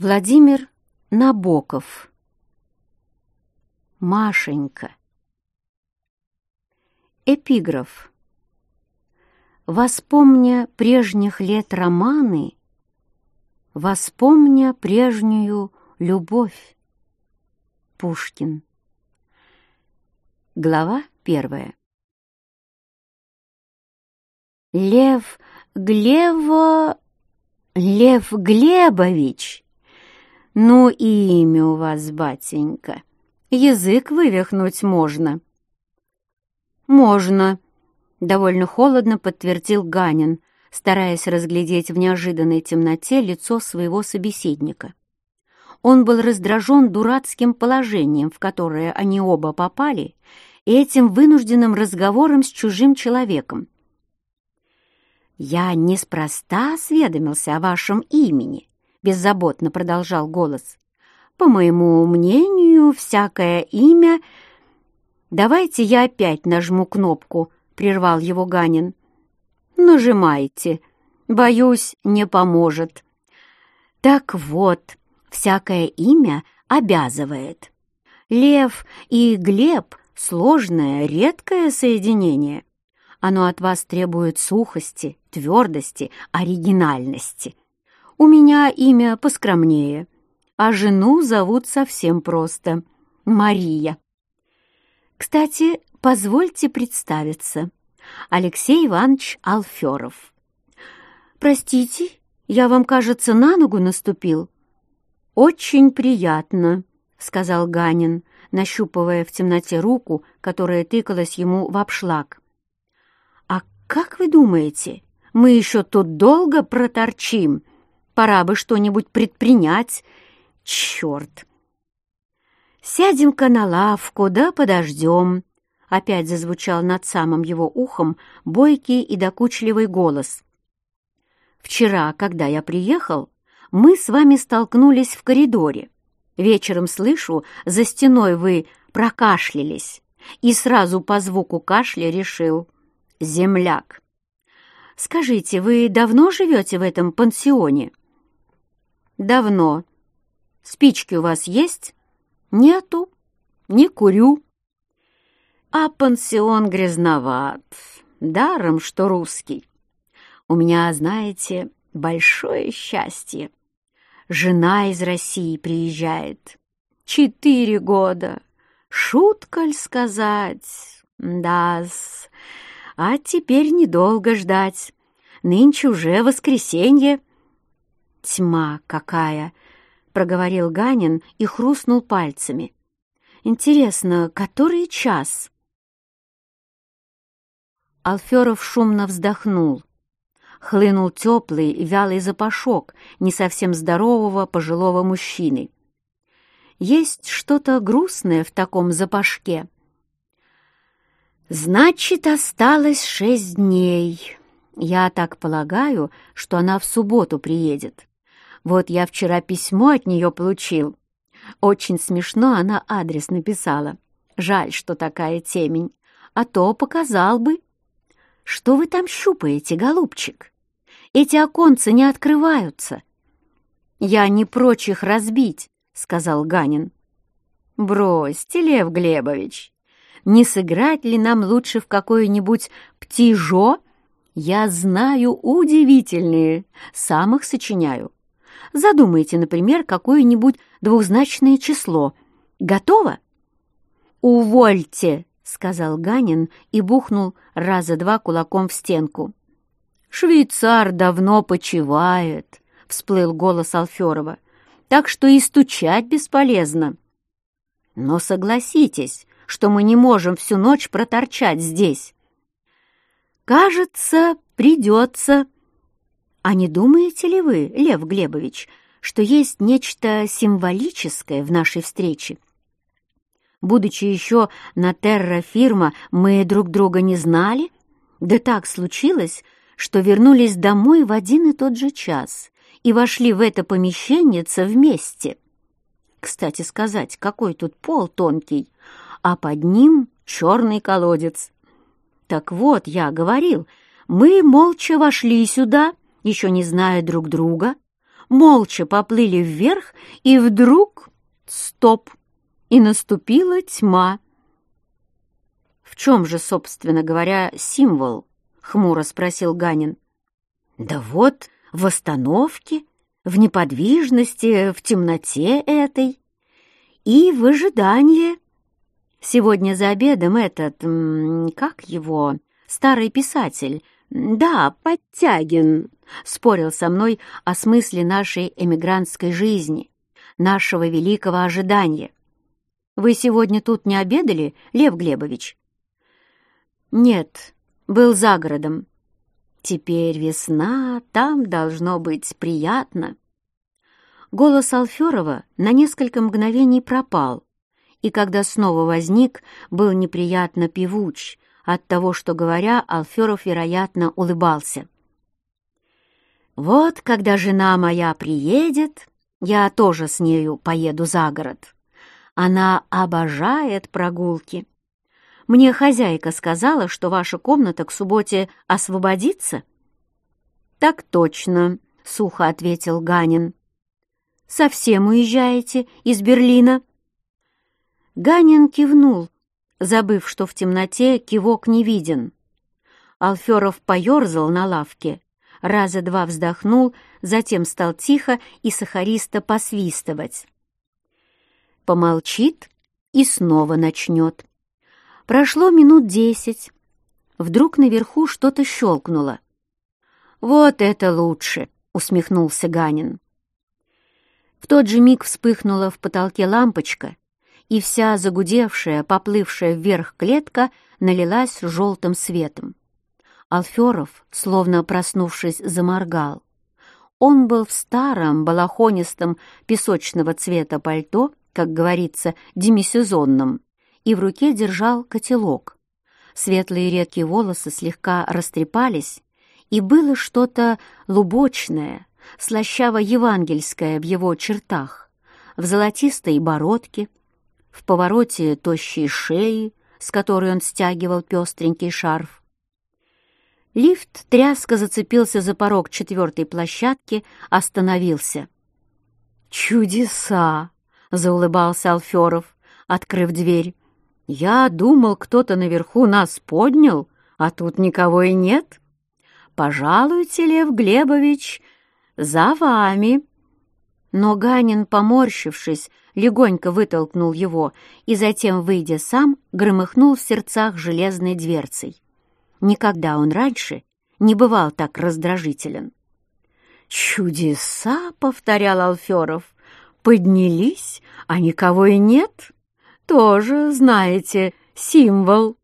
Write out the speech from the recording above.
Владимир Набоков. Машенька. Эпиграф. Воспомня прежних лет романы, Воспомня прежнюю любовь. Пушкин. Глава первая. Лев Глево... Лев Глебович «Ну, имя у вас, батенька, язык вывихнуть можно». «Можно», — довольно холодно подтвердил Ганин, стараясь разглядеть в неожиданной темноте лицо своего собеседника. Он был раздражен дурацким положением, в которое они оба попали, и этим вынужденным разговором с чужим человеком. «Я неспроста осведомился о вашем имени», — беззаботно продолжал голос. «По моему мнению, всякое имя...» «Давайте я опять нажму кнопку», — прервал его Ганин. «Нажимайте. Боюсь, не поможет». «Так вот, всякое имя обязывает. Лев и Глеб — сложное, редкое соединение. Оно от вас требует сухости, твердости, оригинальности. У меня имя поскромнее, а жену зовут совсем просто — Мария. Кстати, позвольте представиться. Алексей Иванович Алферов. Простите, я вам, кажется, на ногу наступил. Очень приятно, — сказал Ганин, нащупывая в темноте руку, которая тыкалась ему в обшлаг. «А как вы думаете, мы еще тут долго проторчим?» Пора бы что-нибудь предпринять. Черт! Сядем-ка на лавку, да подождем. Опять зазвучал над самым его ухом бойкий и докучливый голос. Вчера, когда я приехал, мы с вами столкнулись в коридоре. Вечером слышу, за стеной вы прокашлялись, и сразу по звуку кашля решил — земляк. Скажите, вы давно живете в этом пансионе? «Давно. Спички у вас есть?» «Нету. Не курю». «А пансион грязноват. Даром, что русский. У меня, знаете, большое счастье. Жена из России приезжает. Четыре года. Шутка ль сказать? Да-с. А теперь недолго ждать. Нынче уже воскресенье. «Тьма какая!» — проговорил Ганин и хрустнул пальцами. «Интересно, который час?» Алферов шумно вздохнул. Хлынул теплый вялый запашок не совсем здорового пожилого мужчины. Есть что-то грустное в таком запашке. «Значит, осталось шесть дней. Я так полагаю, что она в субботу приедет. Вот я вчера письмо от нее получил. Очень смешно она адрес написала. Жаль, что такая темень. А то показал бы. Что вы там щупаете, голубчик? Эти оконцы не открываются. Я не прочь их разбить, сказал Ганин. Бросьте, Лев Глебович. Не сыграть ли нам лучше в какое-нибудь птижо? Я знаю удивительные, сам их сочиняю. Задумайте, например, какое-нибудь двузначное число. Готово? «Увольте!» — сказал Ганин и бухнул раза два кулаком в стенку. «Швейцар давно почивает», — всплыл голос Алферова, «так что и стучать бесполезно». «Но согласитесь, что мы не можем всю ночь проторчать здесь». «Кажется, придется», а не думаете ли вы, Лев Глебович, что есть нечто символическое в нашей встрече? Будучи еще на терра-фирма, мы друг друга не знали? Да так случилось, что вернулись домой в один и тот же час и вошли в это помещение вместе. Кстати сказать, какой тут пол тонкий, а под ним черный колодец. Так вот, я говорил, мы молча вошли сюда — еще не зная друг друга, молча поплыли вверх, и вдруг — стоп! И наступила тьма. «В чем же, собственно говоря, символ?» — хмуро спросил Ганин. «Да вот, в остановке, в неподвижности, в темноте этой и в ожидании. Сегодня за обедом этот, как его, старый писатель, да, Подтягин, спорил со мной о смысле нашей эмигрантской жизни, нашего великого ожидания. Вы сегодня тут не обедали, Лев Глебович? Нет, был за городом. Теперь весна, там должно быть приятно. Голос Алферова на несколько мгновений пропал, и когда снова возник, был неприятно певуч от того, что, говоря, Алферов, вероятно, улыбался. «Вот, когда жена моя приедет, я тоже с нею поеду за город. Она обожает прогулки. Мне хозяйка сказала, что ваша комната к субботе освободится?» «Так точно», — сухо ответил Ганин. «Совсем уезжаете из Берлина?» Ганин кивнул, забыв, что в темноте кивок не виден. Алферов поерзал на лавке, раза два вздохнул, затем стал тихо и сахаристо посвистывать. Помолчит и снова начнет. Прошло минут десять. Вдруг наверху что-то щелкнуло. «Вот это лучше!» — усмехнулся Ганин. В тот же миг вспыхнула в потолке лампочка, и вся загудевшая, поплывшая вверх клетка налилась желтым светом. Алферов, словно проснувшись, заморгал. Он был в старом, балахонистом, песочного цвета пальто, как говорится, демисезонном, и в руке держал котелок. Светлые редкие волосы слегка растрепались, и было что-то лубочное, слащаво-евангельское в его чертах, в золотистой бородке, в повороте тощей шеи, с которой он стягивал пестренький шарф. Лифт тряско зацепился за порог четвертой площадки, остановился. «Чудеса!» — заулыбался Алферов, открыв дверь. Я думал, кто-то наверху нас поднял, а тут никого и нет. Пожалуйте, Лев Глебович, за вами. Но Ганин, поморщившись, легонько вытолкнул его и затем, выйдя сам, громыхнул в сердцах железной дверцей. Никогда он раньше не бывал так раздражителен. «Чудеса!» — повторял Алферов. «Поднялись, а никого и нет?» тоже, знаете, символ.